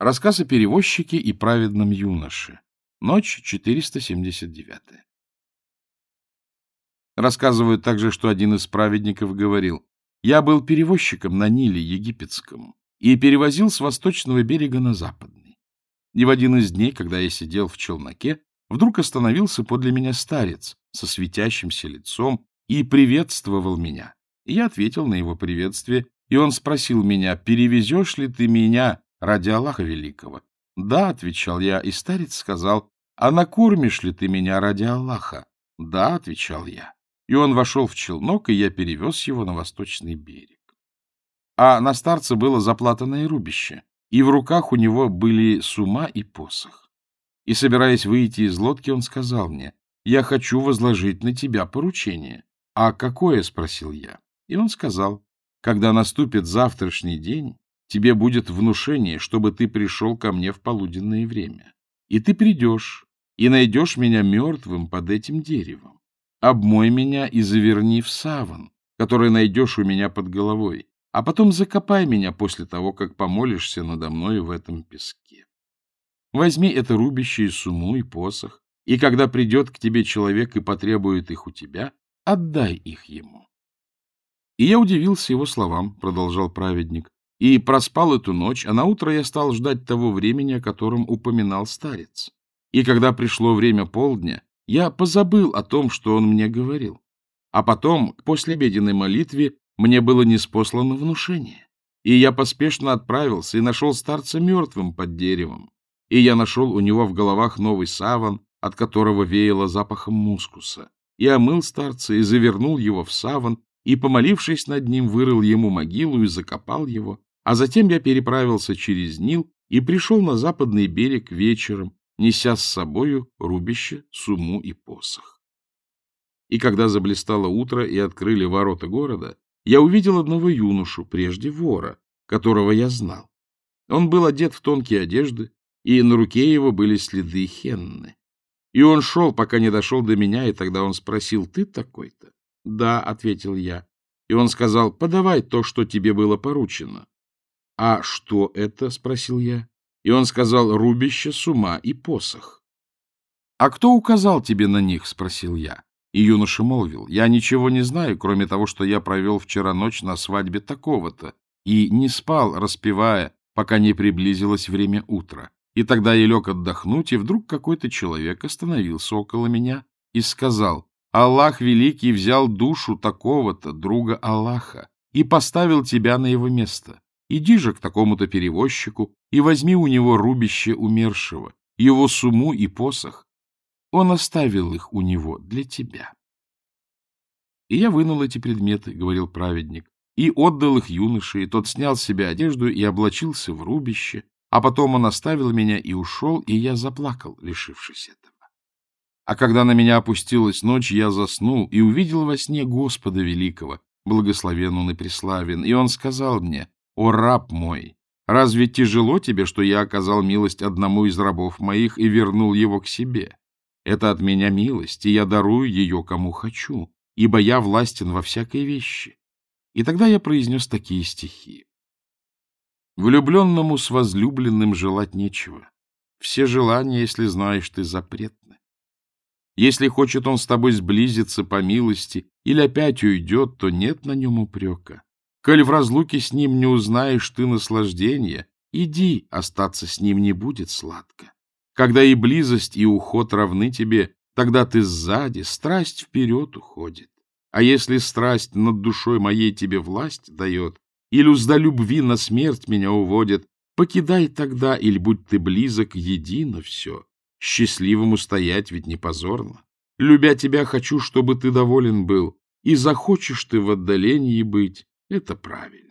Рассказ о перевозчике и праведном юноше. Ночь 479. Рассказывают также, что один из праведников говорил, «Я был перевозчиком на Ниле египетском и перевозил с восточного берега на западный. И в один из дней, когда я сидел в челноке, вдруг остановился подле меня старец со светящимся лицом и приветствовал меня. И я ответил на его приветствие, и он спросил меня, «Перевезешь ли ты меня ради Аллаха Великого. — Да, — отвечал я, и старец сказал, — а накормишь ли ты меня ради Аллаха? — Да, — отвечал я. И он вошел в челнок, и я перевез его на восточный берег. А на старце было заплатанное рубище, и в руках у него были сума и посох. И, собираясь выйти из лодки, он сказал мне, «Я хочу возложить на тебя поручение». «А какое?» — спросил я. И он сказал, «Когда наступит завтрашний день, тебе будет внушение, чтобы ты пришел ко мне в полуденное время. И ты придешь, и найдешь меня мертвым под этим деревом. Обмой меня и заверни в саван, который найдешь у меня под головой, а потом закопай меня после того, как помолишься надо мной в этом песке. Возьми это рубище и суму, и посох, и когда придет к тебе человек и потребует их у тебя, отдай их ему. И я удивился его словам, продолжал праведник, и проспал эту ночь, а наутро я стал ждать того времени, о котором упоминал старец. И когда пришло время полдня, я позабыл о том, что он мне говорил. А потом, после обеденной молитве, мне было неспослано внушение. И я поспешно отправился и нашел старца мертвым под деревом. И я нашел у него в головах новый саван, от которого веяло запахом мускуса. И омыл старца и завернул его в саван, и, помолившись над ним, вырыл ему могилу и закопал его, а затем я переправился через Нил и пришел на западный берег вечером, неся с собою рубище, суму и посох. И когда заблистало утро и открыли ворота города, я увидел одного юношу, прежде вора, которого я знал. Он был одет в тонкие одежды, и на руке его были следы хенны. И он шел, пока не дошел до меня, и тогда он спросил, «Ты такой-то?» «Да», — ответил я. И он сказал, «Подавай то, что тебе было поручено». «А что это?» — спросил я. И он сказал, «Рубище, сума и посох». «А кто указал тебе на них?» — спросил я. И юноша молвил, «Я ничего не знаю, кроме того, что я провел вчера ночь на свадьбе такого-то, и не спал, распевая, пока не приблизилось время утра. И тогда я лег отдохнуть, и вдруг какой-то человек остановился около меня и сказал, «Аллах Великий взял душу такого-то, друга Аллаха, и поставил тебя на его место. Иди же к такому-то перевозчику и возьми у него рубище умершего, его суму и посох. Он оставил их у него для тебя. И я вынул эти предметы, — говорил праведник, и отдал их юноше, и тот снял с себя одежду и облачился в рубище, а потом он оставил меня и ушел, и я заплакал, лишившись этого. А когда на меня опустилась ночь, я заснул и увидел во сне Господа Великого, благословен он и преславен, и он сказал мне, «О, раб мой, разве тяжело тебе, что я оказал милость одному из рабов моих и вернул его к себе? Это от меня милость, и я дарую ее кому хочу, ибо я властен во всякой вещи». И тогда я произнес такие стихи. Влюбленному с возлюбленным желать нечего. Все желания, если знаешь ты, запретны. Если хочет он с тобой сблизиться по милости или опять уйдет, то нет на нем упрека. Коль в разлуке с ним не узнаешь ты наслаждения, иди, остаться с ним не будет сладко. Когда и близость, и уход равны тебе, тогда ты сзади, страсть вперед уходит. А если страсть над душой моей тебе власть дает, или узда любви на смерть меня уводит, покидай тогда, или будь ты близок, едино все. Счастливому стоять ведь не позорно. Любя тебя, хочу, чтобы ты доволен был, и захочешь ты в отдалении быть, это правильно.